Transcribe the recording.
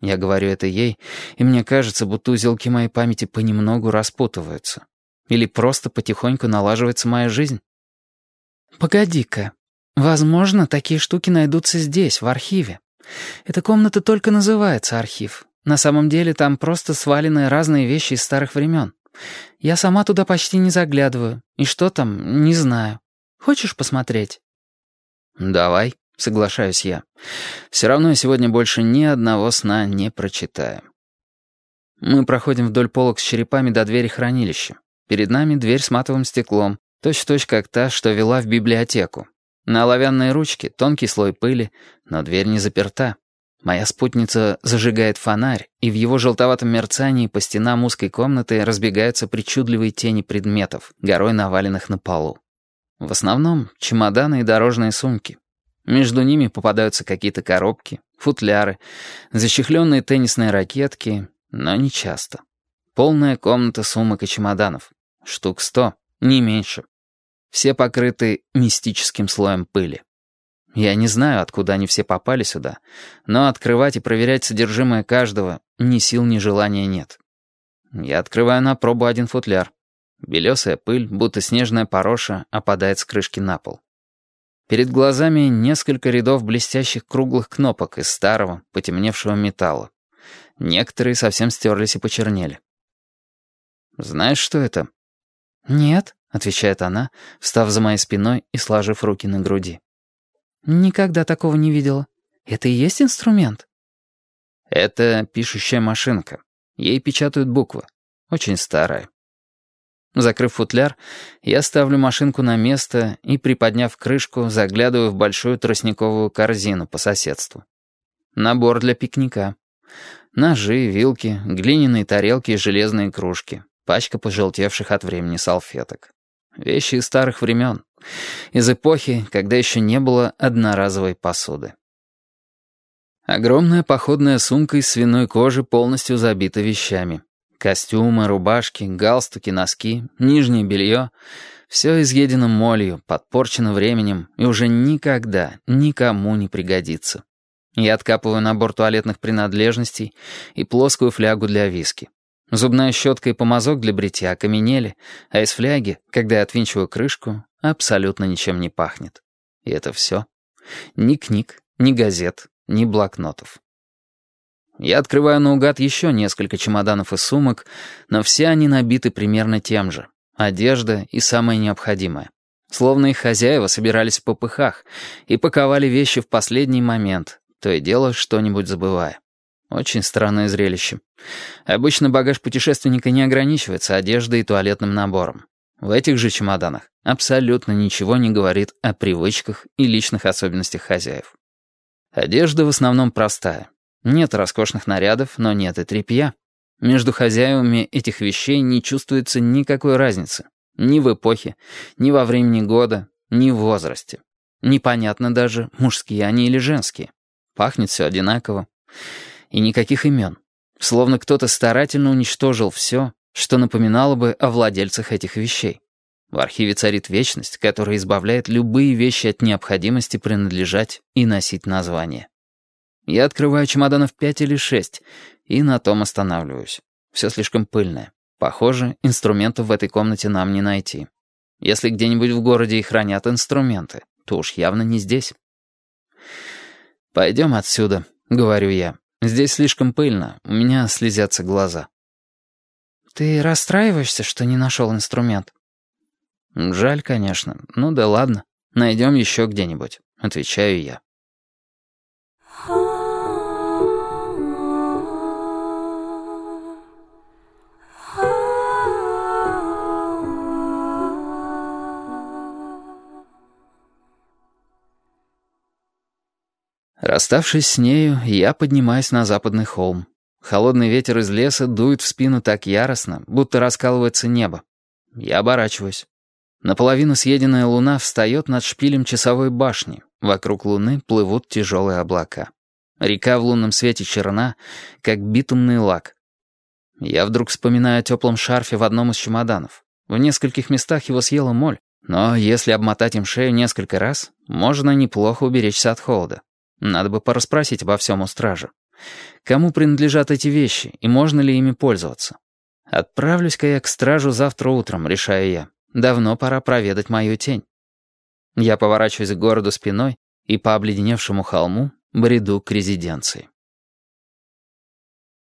Я говорю это ей, и мне кажется, будто узелки моей памяти понемногу распутываются. Или просто потихоньку налаживается моя жизнь. «Погоди-ка. Возможно, такие штуки найдутся здесь, в архиве. Эта комната только называется архив. На самом деле там просто свалены разные вещи из старых времен. Я сама туда почти не заглядываю. И что там, не знаю. Хочешь посмотреть?» «Давай», — соглашаюсь я. «Все равно сегодня больше ни одного сна не прочитаю». Мы проходим вдоль полок с черепами до двери хранилища. Перед нами дверь с матовым стеклом, точь-в-точь как та, что вела в библиотеку. На оловянной ручке тонкий слой пыли, но дверь не заперта. Моя спутница зажигает фонарь, и в его желтоватом мерцании по стенам узкой комнаты разбегаются причудливые тени предметов, горой наваленных на полу. В основном чемоданы и дорожные сумки. Между ними попадаются какие-то коробки, футляры, защехленные теннисные ракетки, но не часто. Полная комната сумок и чемоданов. Штук сто, не меньше. Все покрыты мистическим слоем пыли. Я не знаю, откуда они все попали сюда, но открывать и проверять содержимое каждого ни сил, ни желания нет. Я открываю на пробу один футляр. Белесая пыль, будто снежная пороша, опадает с крышки на пол. Перед глазами несколько рядов блестящих круглых кнопок из старого, потемневшего металла. Некоторые совсем стерлись и почернели. «Знаешь, что это?» «Нет», — отвечает она, встав за моей спиной и сложив руки на груди. «Никогда такого не видела. Это и есть инструмент?» «Это пишущая машинка. Ей печатают буквы. Очень старая». Закрыв футляр, я ставлю машинку на место и, приподняв крышку, заглядываю в большую тростниковую корзину по соседству. Набор для пикника. Ножи, вилки, глиняные тарелки и железные кружки. Пачка пожелтевших от времени салфеток. Вещи из старых времен. Из эпохи, когда еще не было одноразовой посуды. Огромная походная сумка из свиной кожи полностью забита вещами. Костюмы, рубашки, галстуки, носки, нижнее белье — все изъедено молью, подпорчено временем и уже никогда никому не пригодится. Я откапываю набор туалетных принадлежностей и плоскую флягу для виски. Зубная щетка и помазок для бритья окаменели, а из фляги, когда я отвинчиваю крышку, абсолютно ничем не пахнет. И это все. Ни книг, ни газет, ни блокнотов. Я открываю наугад еще несколько чемоданов и сумок, но все они набиты примерно тем же. Одежда и самое необходимое. Словно их хозяева собирались в попыхах и паковали вещи в последний момент, то и дело что-нибудь забывая. Очень странное зрелище. Обычно багаж путешественника не ограничивается одеждой и туалетным набором. В этих же чемоданах абсолютно ничего не говорит о привычках и личных особенностях хозяев. Одежда в основном простая. Нет роскошных нарядов, но нет и тряпья. Между хозяевами этих вещей не чувствуется никакой разницы. Ни в эпохе, ни во времени года, ни в возрасте. Непонятно даже, мужские они или женские. Пахнет все одинаково. И никаких имен. Словно кто-то старательно уничтожил все, что напоминало бы о владельцах этих вещей. В архиве царит вечность, которая избавляет любые вещи от необходимости принадлежать и носить название. Я открываю чемоданов пять или шесть, и на том останавливаюсь. Все слишком пыльное. Похоже, инструментов в этой комнате нам не найти. Если где-нибудь в городе и хранят инструменты, то уж явно не здесь. «Пойдем отсюда», — говорю я. Здесь слишком пыльно, у меня слезятся глаза. Ты расстраиваешься, что не нашел инструмент? Жаль, конечно. Ну да ладно. Найдем еще где-нибудь, отвечаю я. Расставшись с нею, я поднимаюсь на западный холм. Холодный ветер из леса дует в спину так яростно, будто раскалывается небо. Я оборачиваюсь. Наполовину съеденная луна встает над шпилем часовой башни. Вокруг луны плывут тяжелые облака. Река в лунном свете черна, как битумный лак. Я вдруг вспоминаю о теплом шарфе в одном из чемоданов. В нескольких местах его съела моль, но если обмотать им шею несколько раз, можно неплохо уберечься от холода. Надо бы порасспросить обо всем у стражи. Кому принадлежат эти вещи и можно ли ими пользоваться? Отправлюсь-ка я к стражу завтра утром, решаю я. Давно пора проведать мою тень. Я поворачиваюсь к городу спиной и по обледеневшему холму бреду к резиденции.